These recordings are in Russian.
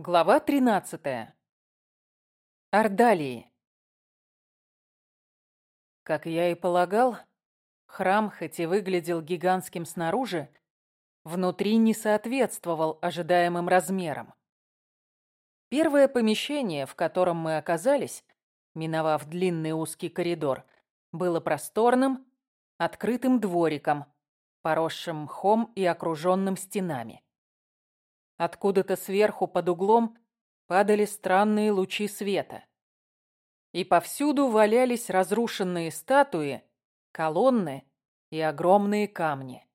Глава 13. Ордалии. Как я и полагал, храм, хоть и выглядел гигантским снаружи, внутри не соответствовал ожидаемым размерам. Первое помещение, в котором мы оказались, миновав длинный узкий коридор, было просторным, открытым двориком, поросшим мхом и окруженным стенами. Откуда-то сверху под углом падали странные лучи света. И повсюду валялись разрушенные статуи, колонны и огромные камни.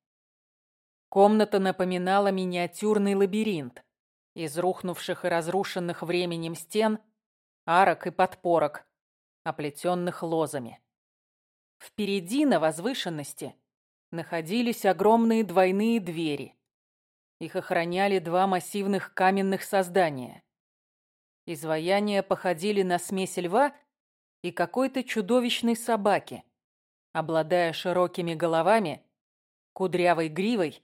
Комната напоминала миниатюрный лабиринт из рухнувших и разрушенных временем стен, арок и подпорок, оплетенных лозами. Впереди, на возвышенности, находились огромные двойные двери, их охраняли два массивных каменных создания. Изваяния походили на смесь льва и какой-то чудовищной собаки, обладая широкими головами, кудрявой гривой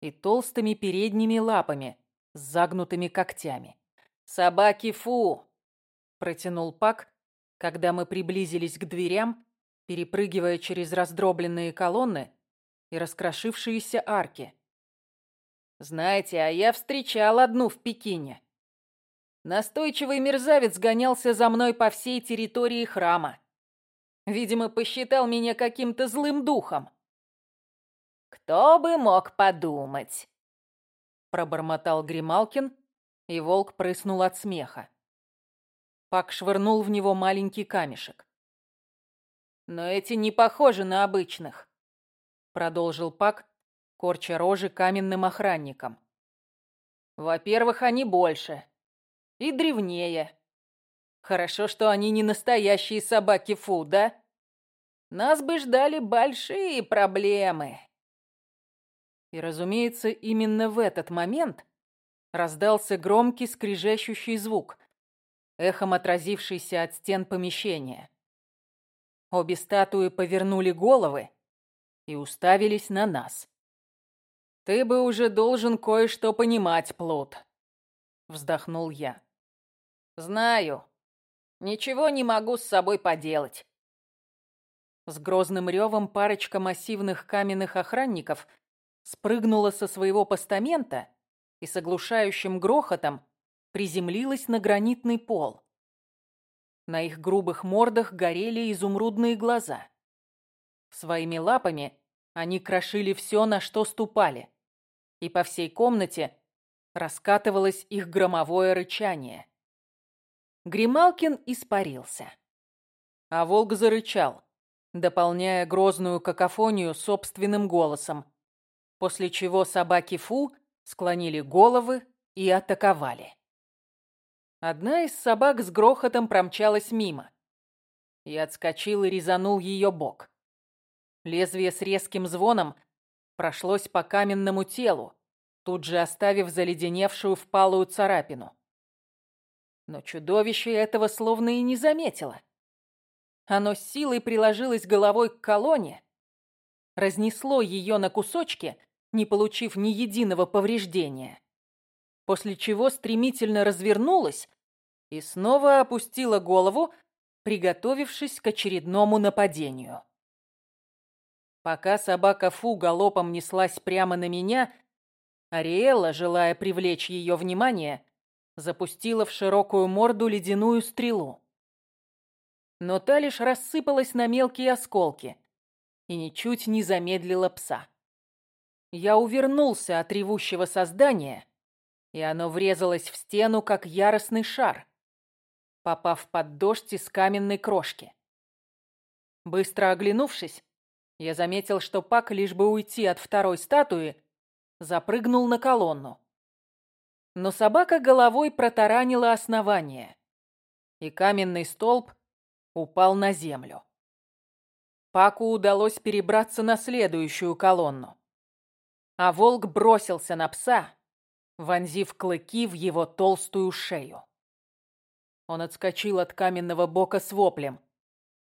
и толстыми передними лапами с загнутыми когтями. «Собаки фу!» – протянул Пак, когда мы приблизились к дверям, перепрыгивая через раздробленные колонны и раскрошившиеся арки. Знаете, а я встречал одну в Пекине. Настойчивый мерзавец гонялся за мной по всей территории храма. Видимо, посчитал меня каким-то злым духом. «Кто бы мог подумать?» Пробормотал Грималкин, и волк прыснул от смеха. Пак швырнул в него маленький камешек. «Но эти не похожи на обычных», — продолжил Пак, корча рожи каменным охранникам. Во-первых, они больше и древнее. Хорошо, что они не настоящие собаки Фу, да? Нас бы ждали большие проблемы. И, разумеется, именно в этот момент раздался громкий скрижащущий звук, эхом отразившийся от стен помещения. Обе статуи повернули головы и уставились на нас. «Ты бы уже должен кое-что понимать, Плут», — вздохнул я. «Знаю. Ничего не могу с собой поделать». С грозным ревом парочка массивных каменных охранников спрыгнула со своего постамента и с оглушающим грохотом приземлилась на гранитный пол. На их грубых мордах горели изумрудные глаза. Своими лапами они крошили все, на что ступали и по всей комнате раскатывалось их громовое рычание. Грималкин испарился. А волк зарычал, дополняя грозную какофонию собственным голосом, после чего собаки Фу склонили головы и атаковали. Одна из собак с грохотом промчалась мимо. Я отскочил и резанул ее бок. Лезвие с резким звоном прошлось по каменному телу, тут же оставив заледеневшую впалую царапину. Но чудовище этого словно и не заметило. Оно силой приложилось головой к колонне, разнесло ее на кусочки, не получив ни единого повреждения, после чего стремительно развернулось и снова опустило голову, приготовившись к очередному нападению. Пока собака Фу галопом неслась прямо на меня, Ариэлла, желая привлечь ее внимание, запустила в широкую морду ледяную стрелу. Но та лишь рассыпалась на мелкие осколки и ничуть не замедлила пса. Я увернулся от ревущего создания, и оно врезалось в стену, как яростный шар, попав под дождь из каменной крошки. Быстро оглянувшись, я заметил, что Пак, лишь бы уйти от второй статуи, запрыгнул на колонну. Но собака головой протаранила основание, и каменный столб упал на землю. Паку удалось перебраться на следующую колонну. А волк бросился на пса, вонзив клыки в его толстую шею. Он отскочил от каменного бока с воплем,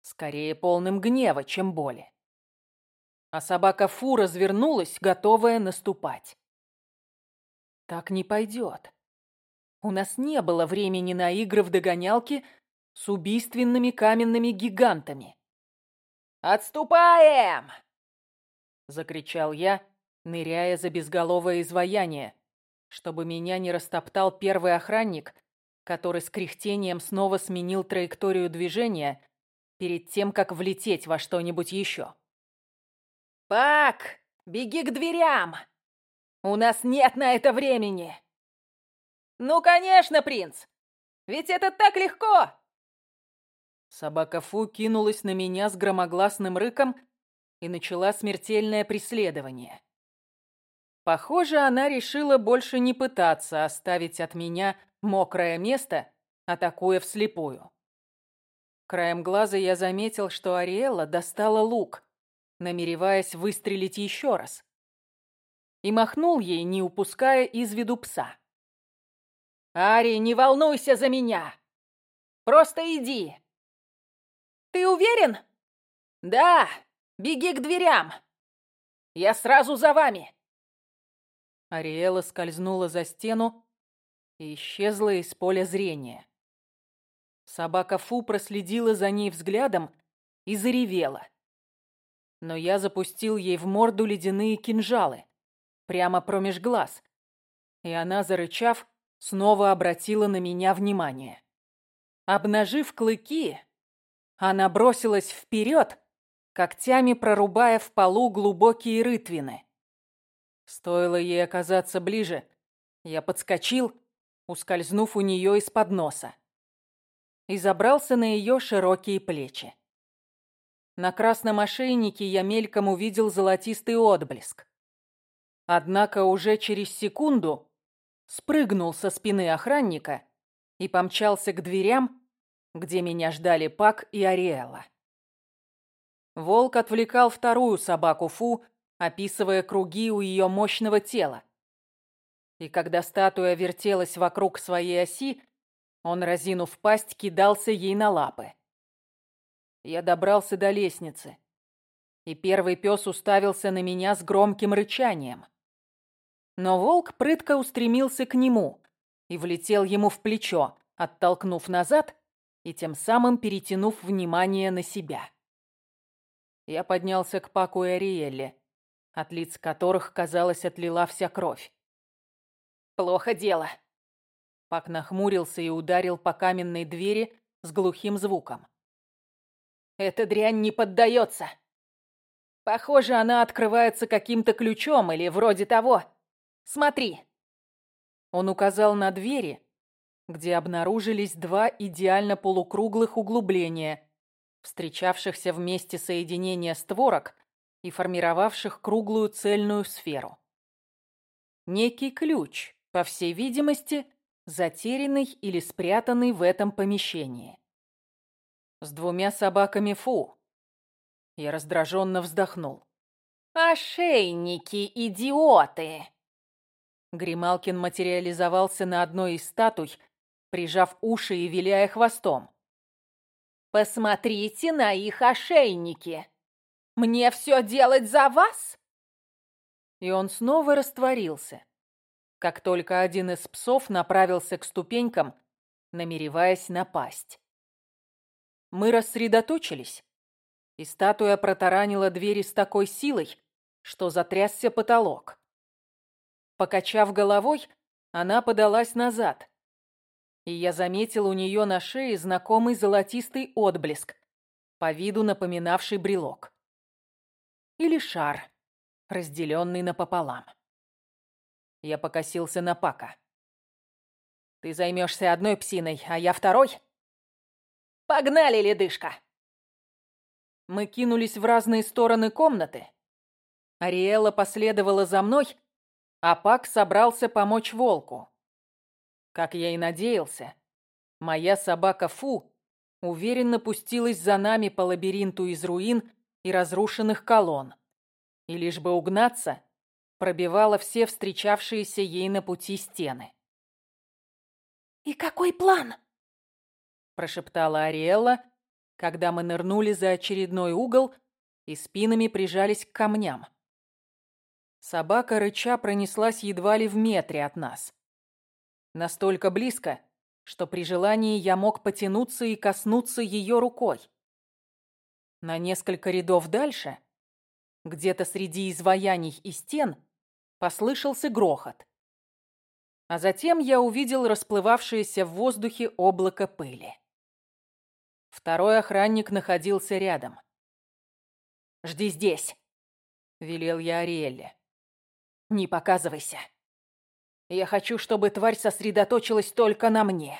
скорее полным гнева, чем боли а собака Фу развернулась, готовая наступать. Так не пойдет. У нас не было времени на игры в догонялки с убийственными каменными гигантами. «Отступаем!» — закричал я, ныряя за безголовое изваяние, чтобы меня не растоптал первый охранник, который с кряхтением снова сменил траекторию движения перед тем, как влететь во что-нибудь еще. «Пак, беги к дверям! У нас нет на это времени!» «Ну, конечно, принц! Ведь это так легко!» Собака Фу кинулась на меня с громогласным рыком и начала смертельное преследование. Похоже, она решила больше не пытаться оставить от меня мокрое место, атакуя вслепую. Краем глаза я заметил, что Ариэла достала лук, намереваясь выстрелить еще раз. И махнул ей, не упуская из виду пса. «Ари, не волнуйся за меня! Просто иди!» «Ты уверен?» «Да, беги к дверям! Я сразу за вами!» Ариэла скользнула за стену и исчезла из поля зрения. Собака Фу проследила за ней взглядом и заревела. Но я запустил ей в морду ледяные кинжалы, прямо промеж глаз, и она, зарычав, снова обратила на меня внимание. Обнажив клыки, она бросилась вперед, когтями прорубая в полу глубокие рытвины. Стоило ей оказаться ближе, я подскочил, ускользнув у нее из-под носа, и забрался на ее широкие плечи. На красном ошейнике я мельком увидел золотистый отблеск. Однако уже через секунду спрыгнул со спины охранника и помчался к дверям, где меня ждали Пак и Ариэла. Волк отвлекал вторую собаку Фу, описывая круги у ее мощного тела. И когда статуя вертелась вокруг своей оси, он, разинув пасть, кидался ей на лапы. Я добрался до лестницы, и первый пес уставился на меня с громким рычанием. Но волк прытко устремился к нему и влетел ему в плечо, оттолкнув назад и тем самым перетянув внимание на себя. Я поднялся к Паку и Ариэлле, от лиц которых, казалось, отлила вся кровь. «Плохо дело». Пак нахмурился и ударил по каменной двери с глухим звуком. «Эта дрянь не поддается. Похоже, она открывается каким-то ключом или вроде того. Смотри!» Он указал на двери, где обнаружились два идеально полукруглых углубления, встречавшихся вместе соединения створок и формировавших круглую цельную сферу. Некий ключ, по всей видимости, затерянный или спрятанный в этом помещении. С двумя собаками фу. Я раздраженно вздохнул. «Ошейники, идиоты!» Грималкин материализовался на одной из статуй, прижав уши и виляя хвостом. «Посмотрите на их ошейники! Мне все делать за вас?» И он снова растворился, как только один из псов направился к ступенькам, намереваясь напасть. Мы рассредоточились, и статуя протаранила двери с такой силой, что затрясся потолок. Покачав головой, она подалась назад. И я заметил у нее на шее знакомый золотистый отблеск, по виду напоминавший брелок. Или шар, разделенный напополам. Я покосился на Пака. «Ты займешься одной псиной, а я второй?» «Погнали, ледышка!» Мы кинулись в разные стороны комнаты. Ариэла последовала за мной, а Пак собрался помочь волку. Как я и надеялся, моя собака Фу уверенно пустилась за нами по лабиринту из руин и разрушенных колонн. И лишь бы угнаться, пробивала все встречавшиеся ей на пути стены. «И какой план?» Прошептала Ариэлла, когда мы нырнули за очередной угол и спинами прижались к камням. Собака рыча пронеслась едва ли в метре от нас. Настолько близко, что при желании я мог потянуться и коснуться ее рукой. На несколько рядов дальше, где-то среди изваяний и стен, послышался грохот. А затем я увидел расплывавшееся в воздухе облако пыли. Второй охранник находился рядом. «Жди здесь», — велел я Ариэлле. «Не показывайся. Я хочу, чтобы тварь сосредоточилась только на мне.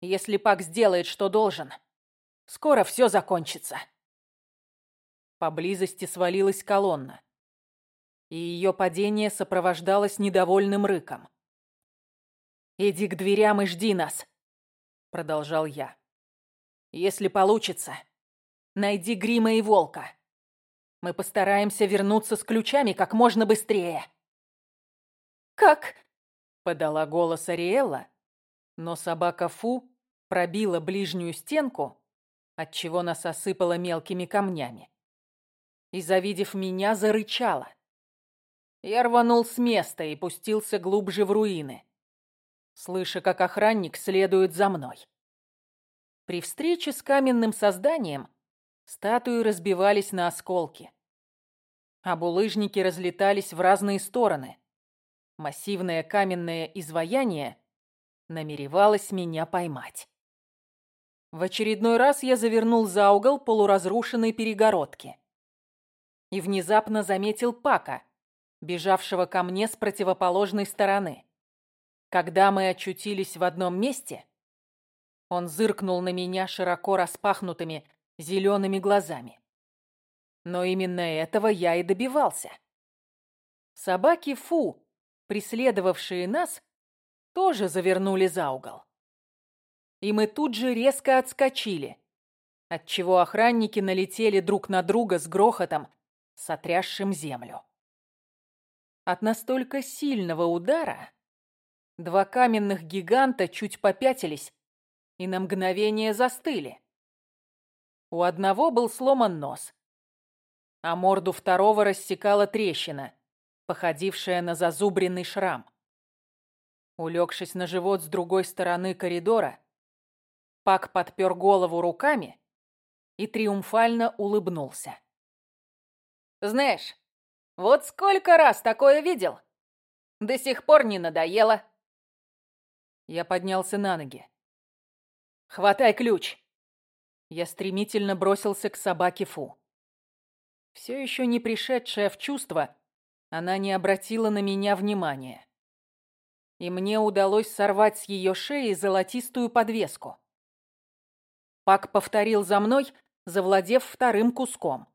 Если Пак сделает, что должен, скоро все закончится». Поблизости свалилась колонна, и ее падение сопровождалось недовольным рыком. «Иди к дверям и жди нас», — продолжал я. Если получится, найди Грима и Волка. Мы постараемся вернуться с ключами как можно быстрее. Как? Подала голос Ариэлла, но собака Фу пробила ближнюю стенку, отчего нас осыпала мелкими камнями. И, завидев меня, зарычала. Я рванул с места и пустился глубже в руины, слыша, как охранник следует за мной. При встрече с каменным созданием статуи разбивались на осколки, а булыжники разлетались в разные стороны. Массивное каменное изваяние намеревалось меня поймать. В очередной раз я завернул за угол полуразрушенной перегородки и внезапно заметил Пака, бежавшего ко мне с противоположной стороны. Когда мы очутились в одном месте, он зыркнул на меня широко распахнутыми зелеными глазами. Но именно этого я и добивался. Собаки Фу, преследовавшие нас, тоже завернули за угол. И мы тут же резко отскочили, отчего охранники налетели друг на друга с грохотом, сотрясшим землю. От настолько сильного удара два каменных гиганта чуть попятились и на мгновение застыли. У одного был сломан нос, а морду второго рассекала трещина, походившая на зазубренный шрам. Улегшись на живот с другой стороны коридора, Пак подпер голову руками и триумфально улыбнулся. «Знаешь, вот сколько раз такое видел? До сих пор не надоело». Я поднялся на ноги. «Хватай ключ!» Я стремительно бросился к собаке Фу. Все еще не пришедшая в чувство, она не обратила на меня внимания. И мне удалось сорвать с ее шеи золотистую подвеску. Пак повторил за мной, завладев вторым куском.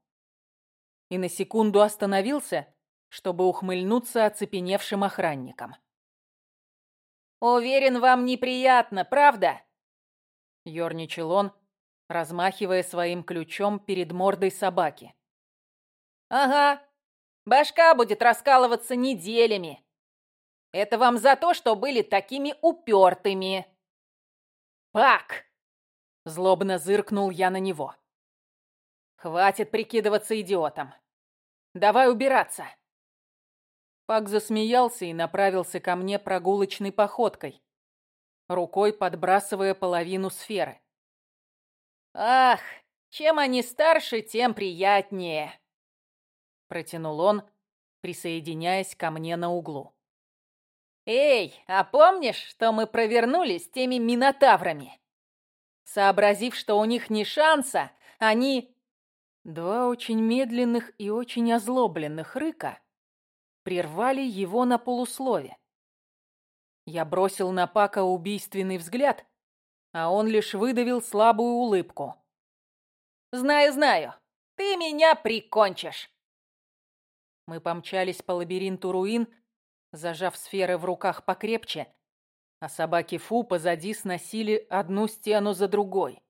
И на секунду остановился, чтобы ухмыльнуться оцепеневшим охранникам. «Уверен, вам неприятно, правда?» Ёрничал он, размахивая своим ключом перед мордой собаки. «Ага, башка будет раскалываться неделями. Это вам за то, что были такими упертыми». «Пак!» — злобно зыркнул я на него. «Хватит прикидываться идиотом. Давай убираться!» Пак засмеялся и направился ко мне прогулочной походкой, рукой подбрасывая половину сферы. «Ах, чем они старше, тем приятнее!» Протянул он, присоединяясь ко мне на углу. «Эй, а помнишь, что мы провернули с теми минотаврами? Сообразив, что у них не шанса, они...» Два очень медленных и очень озлобленных рыка прервали его на полуслове. Я бросил на Пака убийственный взгляд, а он лишь выдавил слабую улыбку. «Знаю, знаю, ты меня прикончишь!» Мы помчались по лабиринту руин, зажав сферы в руках покрепче, а собаки Фу позади сносили одну стену за другой.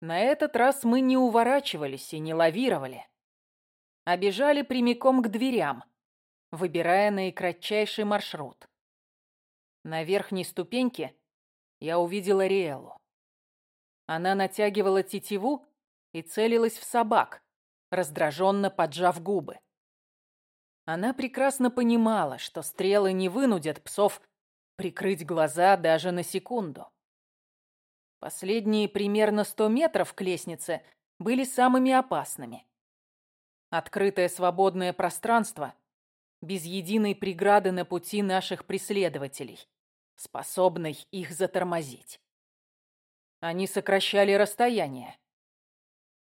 На этот раз мы не уворачивались и не лавировали, а бежали прямиком к дверям, выбирая наикратчайший маршрут. На верхней ступеньке я увидела Риэлу. Она натягивала тетиву и целилась в собак, раздраженно поджав губы. Она прекрасно понимала, что стрелы не вынудят псов прикрыть глаза даже на секунду. Последние примерно сто метров к лестнице были самыми опасными. Открытое свободное пространство, без единой преграды на пути наших преследователей, способной их затормозить. Они сокращали расстояние,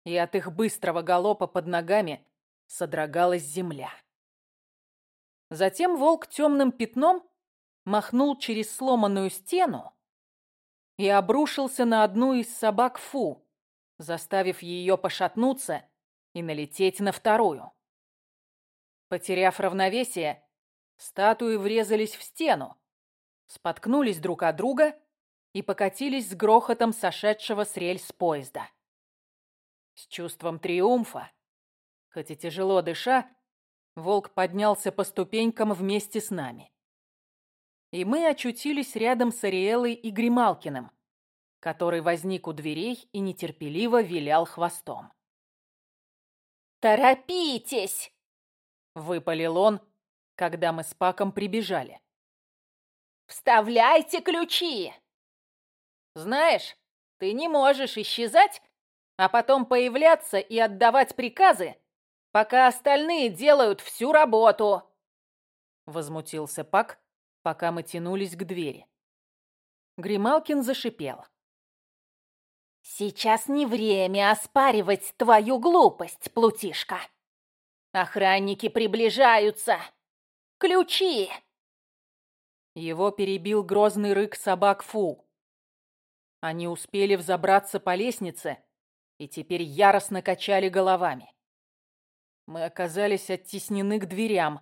и от их быстрого галопа под ногами содрогалась земля. Затем волк темным пятном махнул через сломанную стену и обрушился на одну из собак Фу, заставив ее пошатнуться и налететь на вторую. Потеряв равновесие, статуи врезались в стену, споткнулись друг от друга и покатились с грохотом сошедшего с рельс поезда. С чувством триумфа, хоть и тяжело дыша, волк поднялся по ступенькам вместе с нами. И мы очутились рядом с Ариэлой и Грималкиным, который возник у дверей и нетерпеливо вилял хвостом. «Торопитесь!» — выпалил он, когда мы с Паком прибежали. «Вставляйте ключи!» «Знаешь, ты не можешь исчезать, а потом появляться и отдавать приказы, пока остальные делают всю работу!» Возмутился Пак, пока мы тянулись к двери. Грималкин зашипел. «Сейчас не время оспаривать твою глупость, плутишка. Охранники приближаются. Ключи!» Его перебил грозный рык собак Фу. Они успели взобраться по лестнице и теперь яростно качали головами. Мы оказались оттеснены к дверям,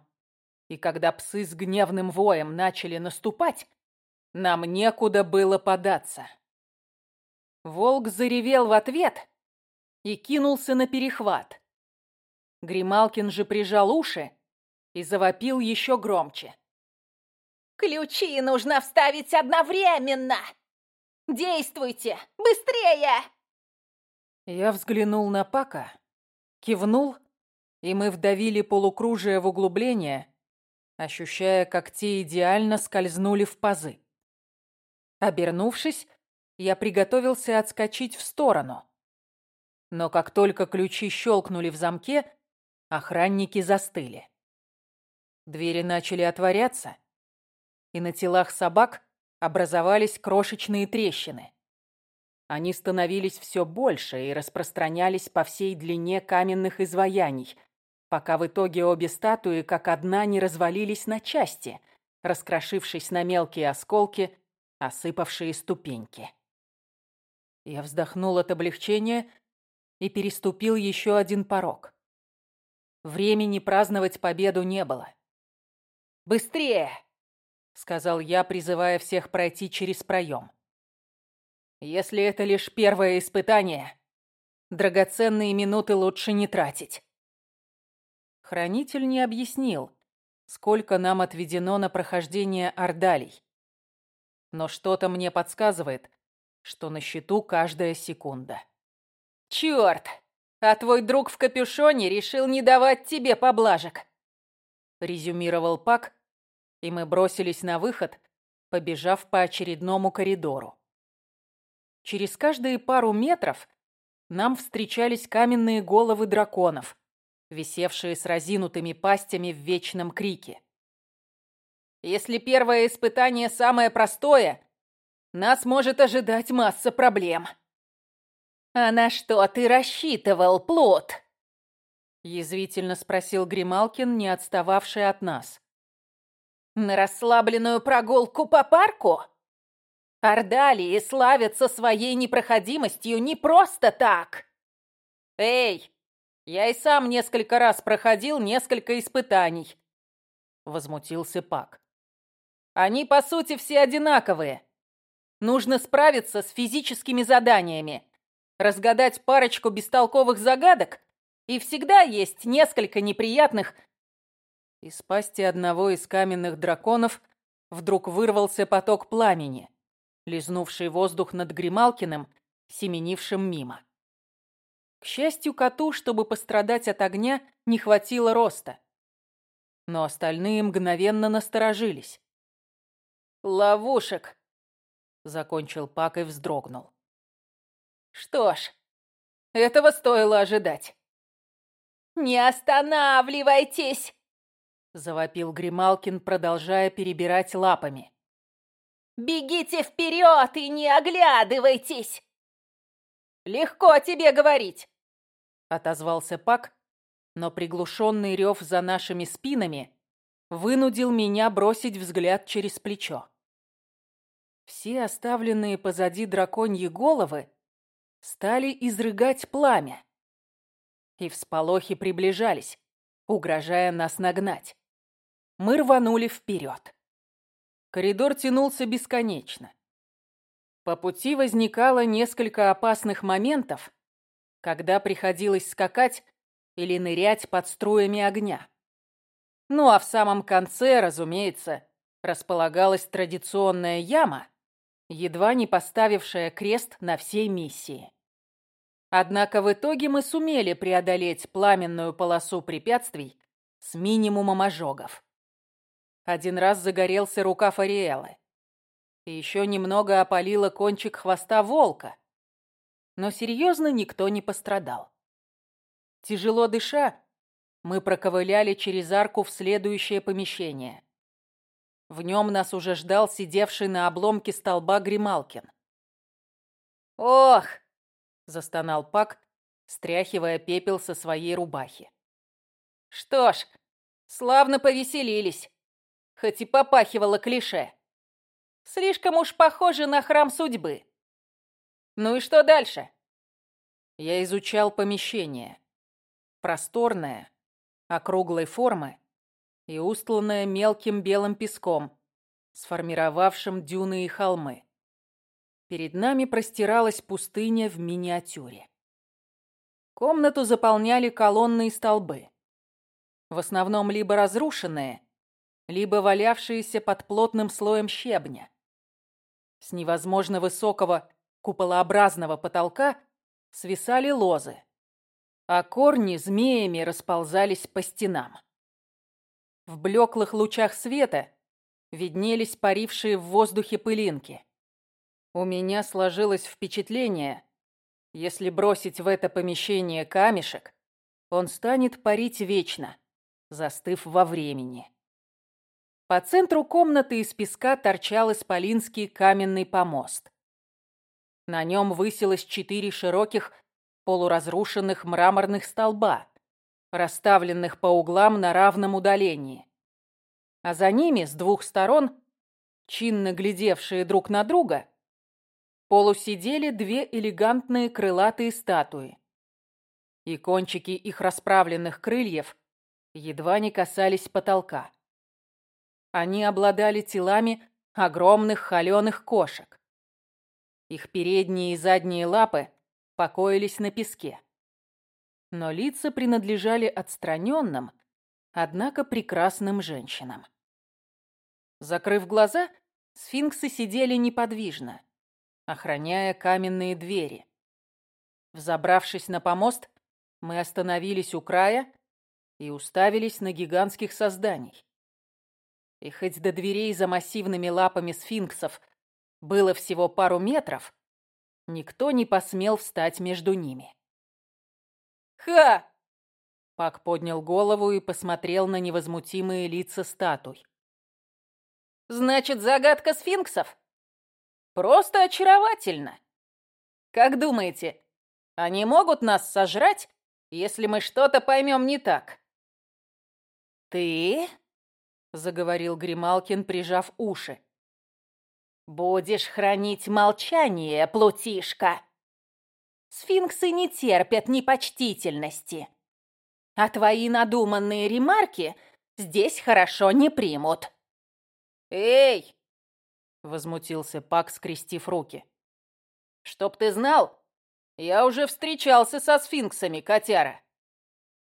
и когда псы с гневным воем начали наступать, нам некуда было податься. Волк заревел в ответ и кинулся на перехват. Грималкин же прижал уши и завопил еще громче. «Ключи нужно вставить одновременно! Действуйте! Быстрее!» Я взглянул на Пака, кивнул, и мы вдавили полукружие в углубление, ощущая, как те идеально скользнули в пазы. Обернувшись, я приготовился отскочить в сторону. Но как только ключи щелкнули в замке, охранники застыли. Двери начали отворяться, и на телах собак образовались крошечные трещины. Они становились все больше и распространялись по всей длине каменных изваяний, пока в итоге обе статуи как одна не развалились на части, раскрошившись на мелкие осколки, осыпавшие ступеньки. Я вздохнул от облегчения и переступил еще один порог. Времени праздновать победу не было. «Быстрее!» — сказал я, призывая всех пройти через проем. «Если это лишь первое испытание, драгоценные минуты лучше не тратить». Хранитель не объяснил, сколько нам отведено на прохождение ордалей. Но что-то мне подсказывает, что на счету каждая секунда. «Чёрт! А твой друг в капюшоне решил не давать тебе поблажек!» Резюмировал Пак, и мы бросились на выход, побежав по очередному коридору. Через каждые пару метров нам встречались каменные головы драконов, висевшие с разинутыми пастями в вечном крике. Если первое испытание самое простое, нас может ожидать масса проблем. А на что ты рассчитывал, плод? Язвительно спросил Грималкин, не отстававший от нас. На расслабленную прогулку по парку? Ордалии славятся своей непроходимостью не просто так. Эй, я и сам несколько раз проходил несколько испытаний. Возмутился Пак. Они, по сути, все одинаковые. Нужно справиться с физическими заданиями, разгадать парочку бестолковых загадок, и всегда есть несколько неприятных... Из пасти одного из каменных драконов вдруг вырвался поток пламени, лизнувший воздух над Грималкиным, семенившим мимо. К счастью, коту, чтобы пострадать от огня, не хватило роста. Но остальные мгновенно насторожились. ловушек», — закончил Пак и вздрогнул. «Что ж, этого стоило ожидать». «Не останавливайтесь!» — завопил Грималкин, продолжая перебирать лапами. «Бегите вперед и не оглядывайтесь!» «Легко тебе говорить!» — отозвался Пак, но приглушенный рев за нашими спинами вынудил меня бросить взгляд через плечо. Все оставленные позади драконьи головы стали изрыгать пламя. И всполохи приближались, угрожая нас нагнать. Мы рванули вперед. Коридор тянулся бесконечно. По пути возникало несколько опасных моментов, когда приходилось скакать или нырять под струями огня. Ну а в самом конце, разумеется, располагалась традиционная яма, едва не поставившая крест на всей миссии. Однако в итоге мы сумели преодолеть пламенную полосу препятствий с минимумом ожогов. Один раз загорелся рукав Ариэлы. И еще немного опалило кончик хвоста волка. Но серьезно никто не пострадал. Тяжело дыша, мы проковыляли через арку в следующее помещение. В нем нас уже ждал сидевший на обломке столба Грималкин. «Ох!» — застонал Пак, стряхивая пепел со своей рубахи. «Что ж, славно повеселились, хоть и попахивало клише. Слишком уж похоже на храм судьбы. Ну и что дальше?» Я изучал помещение просторная, округлой формы и устланная мелким белым песком, сформировавшим дюны и холмы. Перед нами простиралась пустыня в миниатюре. Комнату заполняли колонны и столбы. В основном либо разрушенные, либо валявшиеся под плотным слоем щебня. С невозможно высокого куполообразного потолка свисали лозы, а корни змеями расползались по стенам. В блеклых лучах света виднелись парившие в воздухе пылинки. У меня сложилось впечатление, если бросить в это помещение камешек, он станет парить вечно, застыв во времени. По центру комнаты из песка торчал исполинский каменный помост. На нем высилось четыре широких полуразрушенных мраморных столба, расставленных по углам на равном удалении. А за ними, с двух сторон, чинно глядевшие друг на друга, полусидели две элегантные крылатые статуи. И кончики их расправленных крыльев едва не касались потолка. Они обладали телами огромных холеных кошек. Их передние и задние лапы покоились на песке. Но лица принадлежали отстраненным, однако прекрасным женщинам. Закрыв глаза, сфинксы сидели неподвижно, охраняя каменные двери. Взобравшись на помост, мы остановились у края и уставились на гигантских созданий. И хоть до дверей за массивными лапами сфинксов было всего пару метров, Никто не посмел встать между ними. «Ха!» Пак поднял голову и посмотрел на невозмутимые лица статуй. «Значит, загадка сфинксов? Просто очаровательно. Как думаете, они могут нас сожрать, если мы что-то поймем не так?» «Ты?» — заговорил Грималкин, прижав уши. «Будешь хранить молчание, плутишка. Сфинксы не терпят непочтительности. А твои надуманные ремарки здесь хорошо не примут». «Эй!» — возмутился Пак, скрестив руки. «Чтоб ты знал, я уже встречался со сфинксами, котяра.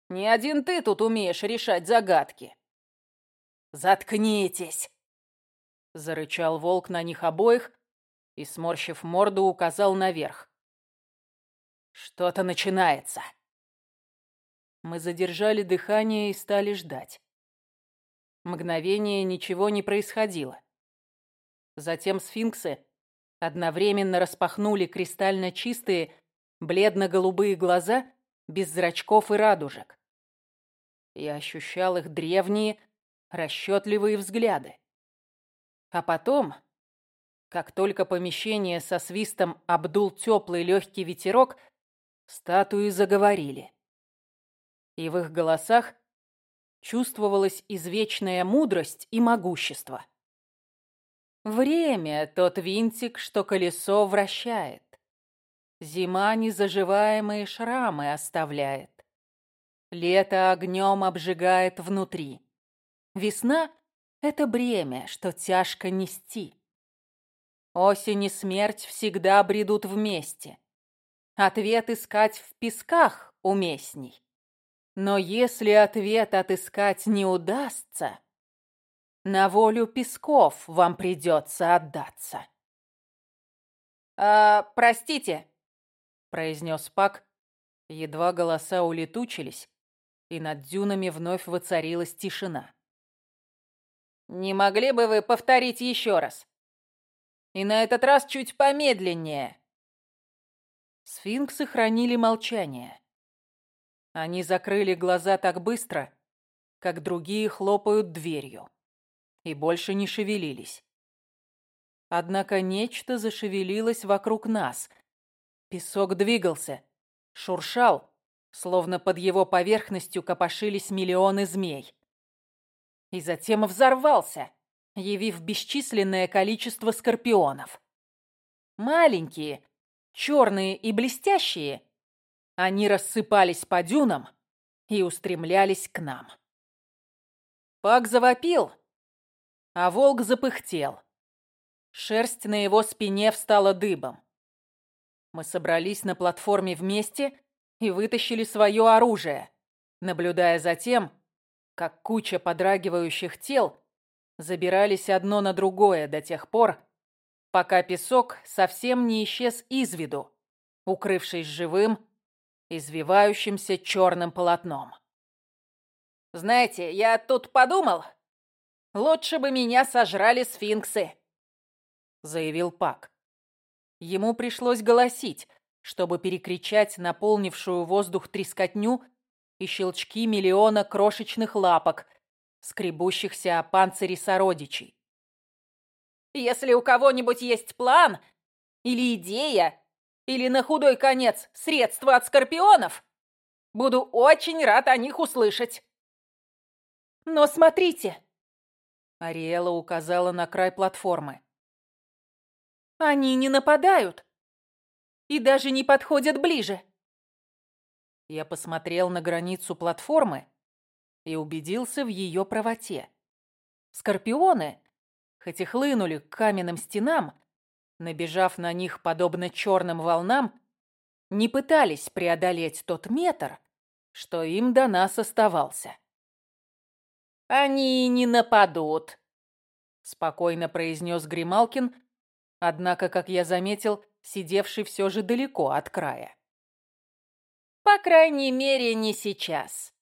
Не один ты тут умеешь решать загадки». «Заткнитесь!» Зарычал волк на них обоих и, сморщив морду, указал наверх. «Что-то начинается!» Мы задержали дыхание и стали ждать. Мгновение ничего не происходило. Затем сфинксы одновременно распахнули кристально чистые, бледно-голубые глаза без зрачков и радужек. Я ощущал их древние, расчетливые взгляды. А потом, как только помещение со свистом обдул теплый легкий ветерок, статуи заговорили. И в их голосах чувствовалась извечная мудрость и могущество. Время — тот винтик, что колесо вращает. Зима незаживаемые шрамы оставляет. Лето огнем обжигает внутри. Весна — это бремя, что тяжко нести. Осень и смерть всегда бредут вместе. Ответ искать в песках уместней. Но если ответ отыскать не удастся, на волю песков вам придется отдаться. «А, простите», — произнес Пак, едва голоса улетучились, и над дюнами вновь воцарилась тишина. «Не могли бы вы повторить еще раз? И на этот раз чуть помедленнее». Сфинксы хранили молчание. Они закрыли глаза так быстро, как другие хлопают дверью и больше не шевелились. Однако нечто зашевелилось вокруг нас. Песок двигался, шуршал, словно под его поверхностью копошились миллионы змей. И затем взорвался, явив бесчисленное количество скорпионов. Маленькие, черные и блестящие, они рассыпались по дюнам и устремлялись к нам. Пак завопил, а волк запыхтел. Шерсть на его спине встала дыбом. Мы собрались на платформе вместе и вытащили свое оружие, наблюдая за тем, как куча подрагивающих тел забирались одно на другое до тех пор, пока песок совсем не исчез из виду, укрывшись живым, извивающимся черным полотном. «Знаете, я тут подумал, Лучше бы меня сожрали сфинксы», — заявил Пак. Ему пришлось голосить, чтобы перекричать наполнившую воздух трескотню и щелчки миллиона крошечных лапок, скребущихся о панцире сородичей. «Если у кого-нибудь есть план или идея, или на худой конец средства от скорпионов, буду очень рад о них услышать. Но смотрите!» Ариэла указала на край платформы. «Они не нападают и даже не подходят ближе». Я посмотрел на границу платформы и убедился в ее правоте. Скорпионы, хоть и хлынули к каменным стенам, набежав на них подобно черным волнам, не пытались преодолеть тот метр, что им до нас оставался. «Они не нападут», — спокойно произнес Грималкин, однако, как я заметил, сидевший все же далеко от края. «По крайней мере, не сейчас.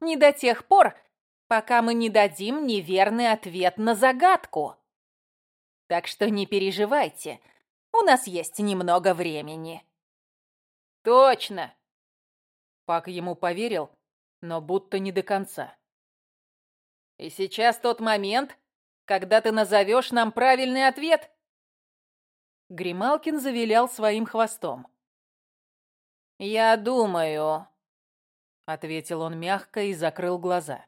Не до тех пор, пока мы не дадим неверный ответ на загадку. Так что не переживайте, у нас есть немного времени». «Точно!» Пак ему поверил, но будто не до конца. И сейчас тот момент, когда ты назовешь нам правильный ответ. Грималкин завилял своим хвостом. «Я думаю», — ответил он мягко и закрыл глаза.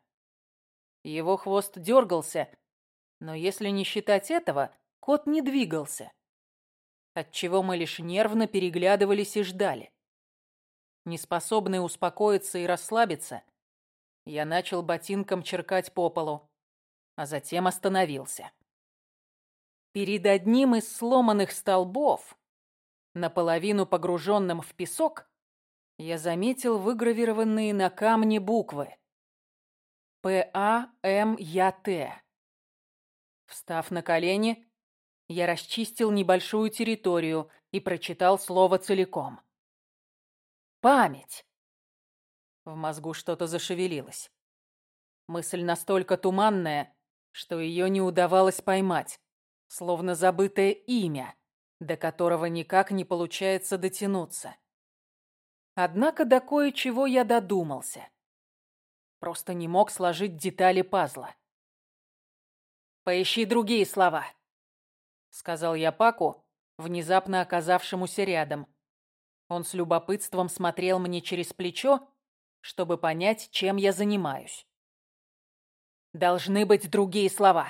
Его хвост дергался, но если не считать этого, кот не двигался, отчего мы лишь нервно переглядывались и ждали. Неспособные успокоиться и расслабиться — я начал ботинком черкать по полу, а затем остановился. Перед одним из сломанных столбов, наполовину погруженным в песок, я заметил выгравированные на камне буквы. П-А-М-Я-Т. Встав на колени, я расчистил небольшую территорию и прочитал слово целиком. Память. В мозгу что-то зашевелилось. Мысль настолько туманная, что ее не удавалось поймать. словно забытое имя, до которого никак не получается дотянуться. Однако до кое-чего я додумался. Просто не мог сложить детали пазла. «Поищи другие слова», — сказал я Паку, внезапно оказавшемуся рядом. Он с любопытством смотрел мне через плечо, чтобы понять, чем я занимаюсь. Должны быть другие слова.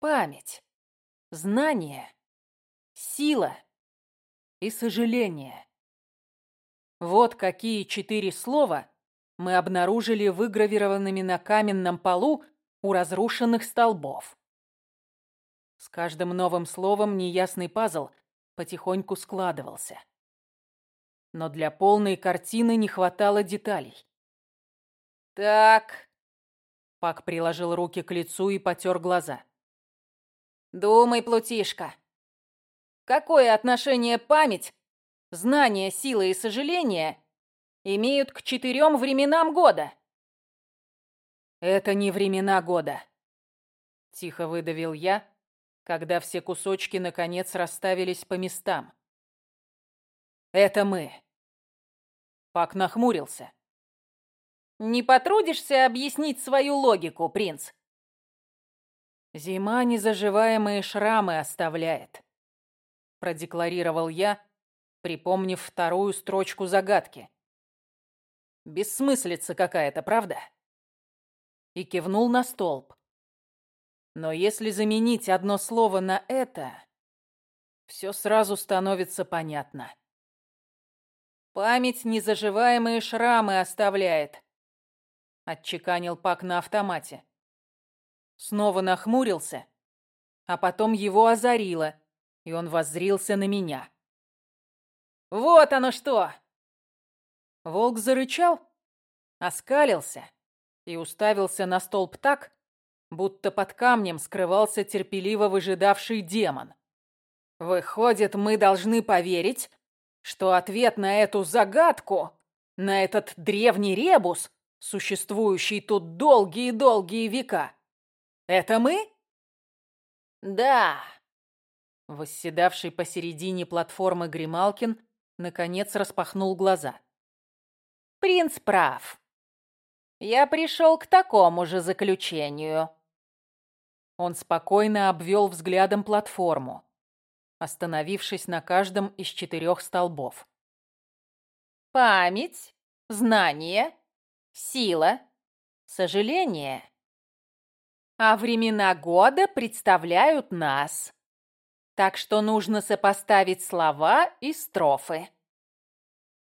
Память, знание, сила и сожаление. Вот какие четыре слова мы обнаружили выгравированными на каменном полу у разрушенных столбов. С каждым новым словом неясный пазл потихоньку складывался. Но для полной картины не хватало деталей. «Так...» Пак приложил руки к лицу и потер глаза. «Думай, Плутишка, какое отношение память, знание, сила и сожаление имеют к четырем временам года?» «Это не времена года», — тихо выдавил я, когда все кусочки наконец расставились по местам. «Это мы». Пак нахмурился. «Не потрудишься объяснить свою логику, принц?» «Зима незаживаемые шрамы оставляет», — продекларировал я, припомнив вторую строчку загадки. «Бессмыслица какая-то, правда?» И кивнул на столб. Но если заменить одно слово на это, все сразу становится понятно. «Память незаживаемые шрамы оставляет», — отчеканил Пак на автомате. Снова нахмурился, а потом его озарило, и он воззрился на меня. «Вот оно что!» Волк зарычал, оскалился и уставился на столб так, будто под камнем скрывался терпеливо выжидавший демон. Выходит, мы должны поверить, что ответ на эту загадку, на этот древний ребус, существующий тут долгие-долгие века, это мы? Да. Восседавший посередине платформы Грималкин наконец распахнул глаза. Принц прав. Я пришел к такому же заключению. Он спокойно обвел взглядом платформу, остановившись на каждом из четырех столбов. Память, знание, сила, сожаление. А времена года представляют нас. Так что нужно сопоставить слова и строфы.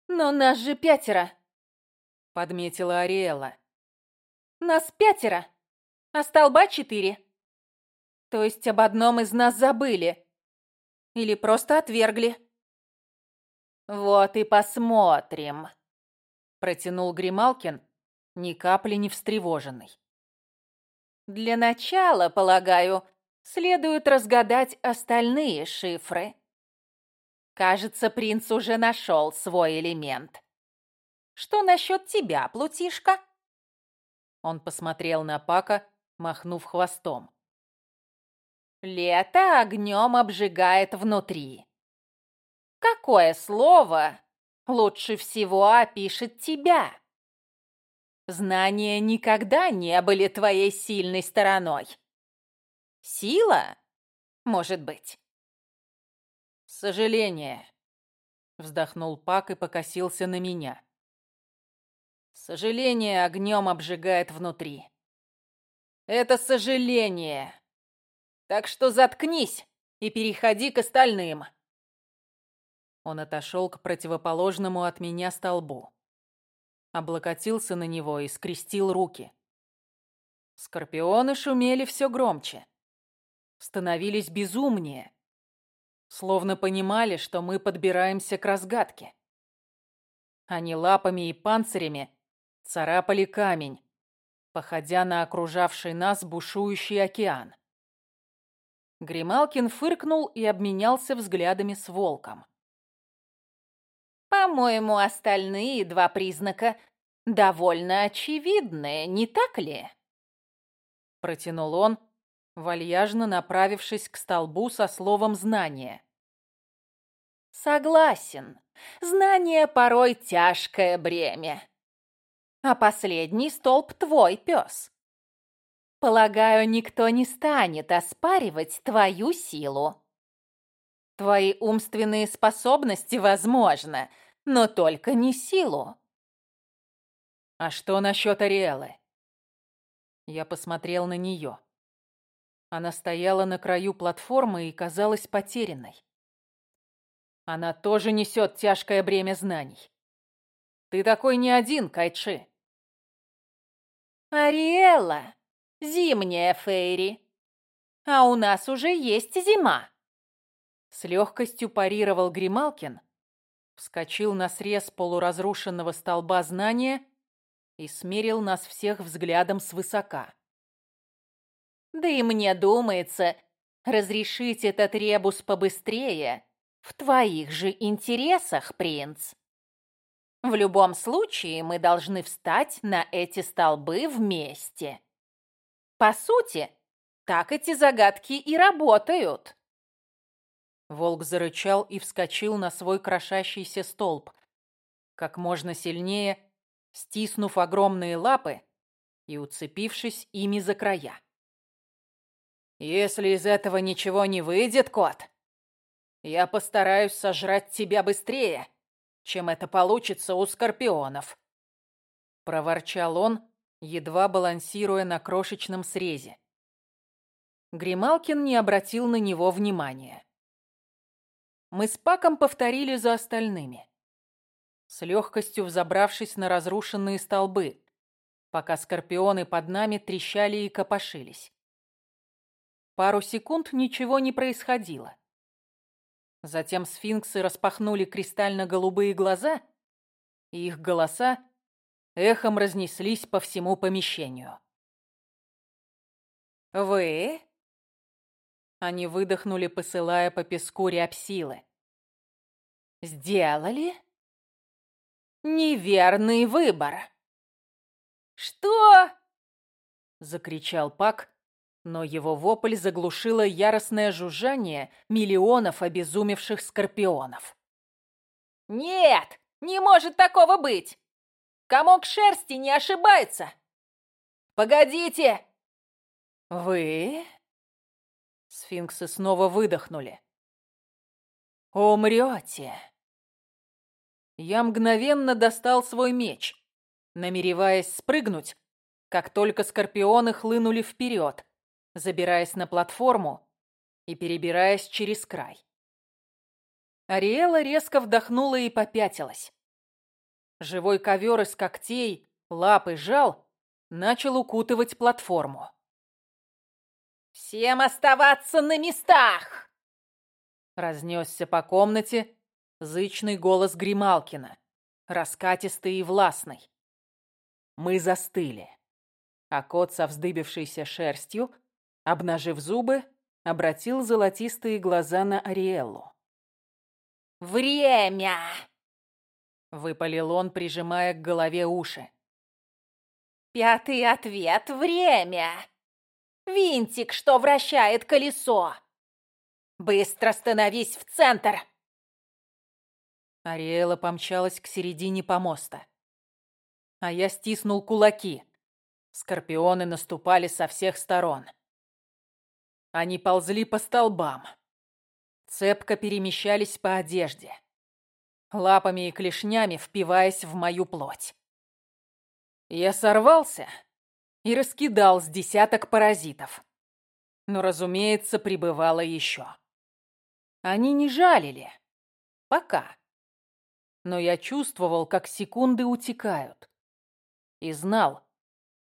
«Но нас же пятеро», — подметила Ариэла. «Нас пятеро, а столба четыре». То есть об одном из нас забыли. Или просто отвергли. Вот и посмотрим, протянул Грималкин, ни капли не встревоженный. Для начала, полагаю, следует разгадать остальные шифры. Кажется, принц уже нашел свой элемент. Что насчет тебя, Плутишка? Он посмотрел на Пака, махнув хвостом. Лето огнем обжигает внутри. Какое слово лучше всего опишет тебя? Знания никогда не были твоей сильной стороной. Сила? Может быть. Сожаление. Вздохнул Пак и покосился на меня. Сожаление огнем обжигает внутри. Это сожаление так что заткнись и переходи к остальным. Он отошел к противоположному от меня столбу. Облокотился на него и скрестил руки. Скорпионы шумели все громче. Становились безумнее. Словно понимали, что мы подбираемся к разгадке. Они лапами и панцирями царапали камень, походя на окружавший нас бушующий океан. Грималкин фыркнул и обменялся взглядами с волком. «По-моему, остальные два признака довольно очевидны, не так ли?» Протянул он, вальяжно направившись к столбу со словом «знание». «Согласен. Знание порой тяжкое бремя. А последний столб твой, пес. Полагаю, никто не станет оспаривать твою силу. Твои умственные способности, возможно, но только не силу. А что насчет Ариэлы? Я посмотрел на нее. Она стояла на краю платформы и казалась потерянной. Она тоже несет тяжкое бремя знаний. Ты такой не один, Кайчи. Ариэла, зимняя Фейри. А у нас уже есть зима. С легкостью парировал Грималкин, вскочил на срез полуразрушенного столба знания и смерил нас всех взглядом свысока. Да и мне думается, разрешить этот ребус побыстрее в твоих же интересах, принц. В любом случае мы должны встать на эти столбы вместе. По сути, так эти загадки и работают. Волк зарычал и вскочил на свой крошащийся столб, как можно сильнее стиснув огромные лапы и уцепившись ими за края. «Если из этого ничего не выйдет, кот, я постараюсь сожрать тебя быстрее, чем это получится у скорпионов», — проворчал он, едва балансируя на крошечном срезе. Грималкин не обратил на него внимания. Мы с Паком повторили за остальными с легкостью взобравшись на разрушенные столбы, пока скорпионы под нами трещали и копошились. Пару секунд ничего не происходило. Затем сфинксы распахнули кристально-голубые глаза, и их голоса эхом разнеслись по всему помещению. «Вы?» Они выдохнули, посылая по песку рябь силы. «Сделали?» неверный выбор. «Что?» — закричал Пак, но его вопль заглушило яростное жужжание миллионов обезумевших скорпионов. «Нет, не может такого быть! Комок шерсти не ошибается! Погодите!» «Вы?» Сфинксы снова выдохнули. «Умрете!» Я мгновенно достал свой меч, намереваясь спрыгнуть, как только скорпионы хлынули вперед, забираясь на платформу и перебираясь через край. Ариэла резко вдохнула и попятилась. Живой ковер из когтей, лап и жал начал укутывать платформу. «Всем оставаться на местах!» Разнесся по комнате Зычный голос Грималкина, раскатистый и властный. Мы застыли. А кот со вздыбившейся шерстью, обнажив зубы, обратил золотистые глаза на Ариэллу. «Время!» — выпалил он, прижимая к голове уши. «Пятый ответ — время! Винтик, что вращает колесо! Быстро становись в центр!» Ариэла помчалась к середине помоста. А я стиснул кулаки. Скорпионы наступали со всех сторон. Они ползли по столбам. Цепко перемещались по одежде. Лапами и клешнями впиваясь в мою плоть. Я сорвался и раскидал с десяток паразитов. Но, разумеется, прибывало еще. Они не жалили. Пока но я чувствовал, как секунды утекают. И знал,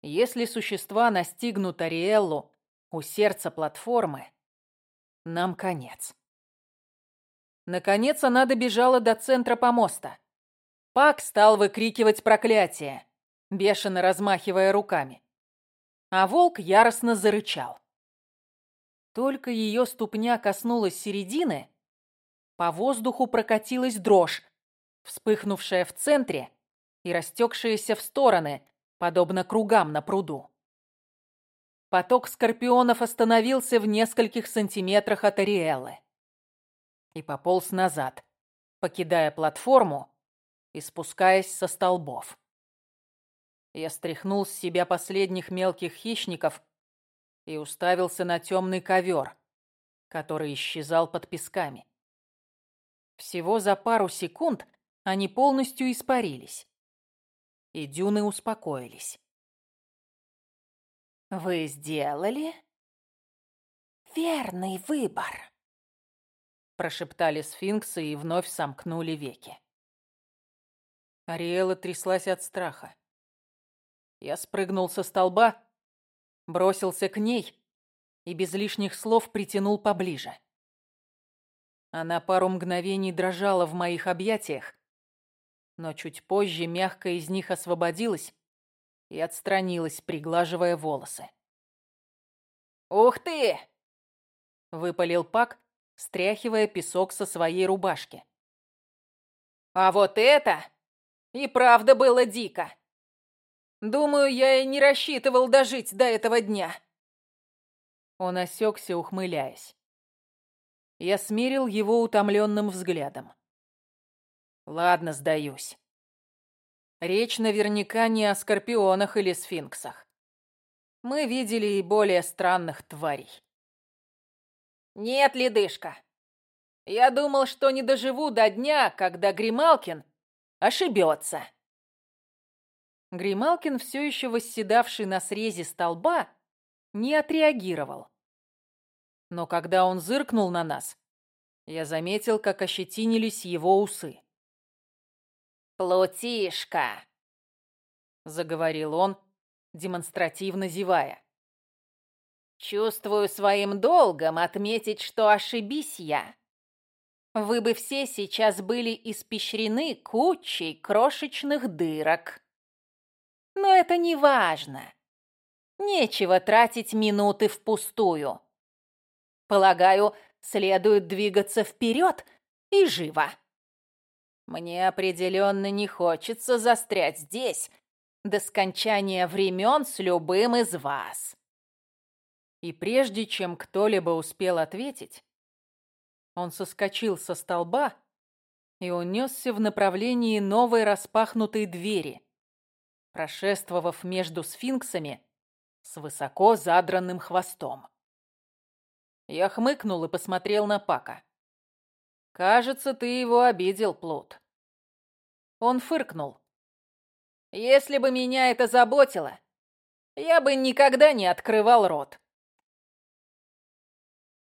если существа настигнут Ариэллу у сердца платформы, нам конец. Наконец она добежала до центра помоста. Пак стал выкрикивать проклятие, бешено размахивая руками. А волк яростно зарычал. Только ее ступня коснулась середины, по воздуху прокатилась дрожь, вспыхнувшая в центре и растекшаяся в стороны, подобно кругам на пруду. поток скорпионов остановился в нескольких сантиметрах от Ариэлы и пополз назад, покидая платформу и спускаясь со столбов. Я стряхнул с себя последних мелких хищников и уставился на темный ковер, который исчезал под песками. Всего за пару секунд они полностью испарились, и дюны успокоились. «Вы сделали верный выбор», — прошептали сфинксы и вновь сомкнули веки. Ариэла тряслась от страха. Я спрыгнул со столба, бросился к ней и без лишних слов притянул поближе. Она пару мгновений дрожала в моих объятиях, но чуть позже мягко из них освободилась и отстранилась, приглаживая волосы. «Ух ты!» — выпалил Пак, стряхивая песок со своей рубашки. «А вот это и правда было дико!» Думаю, я и не рассчитывал дожить до этого дня. Он осекся, ухмыляясь. Я смирил его утомленным взглядом. Ладно, сдаюсь. Речь наверняка не о скорпионах или сфинксах. Мы видели и более странных тварей. Нет, ледышка. Я думал, что не доживу до дня, когда Грималкин ошибется. Грималкин, все еще восседавший на срезе столба, не отреагировал. Но когда он зыркнул на нас, я заметил, как ощетинились его усы. «Плутишка!» — заговорил он, демонстративно зевая. «Чувствую своим долгом отметить, что ошибись я. Вы бы все сейчас были испещрены кучей крошечных дырок. Но это не важно. Нечего тратить минуты впустую. Полагаю, следует двигаться вперед и живо. Мне определенно не хочется застрять здесь до скончания времен с любым из вас. И прежде чем кто-либо успел ответить, он соскочил со столба и унесся в направлении новой распахнутой двери, прошествовав между сфинксами с высоко задранным хвостом. Я хмыкнул и посмотрел на Пака. «Кажется, ты его обидел, Плут». Он фыркнул. «Если бы меня это заботило, я бы никогда не открывал рот.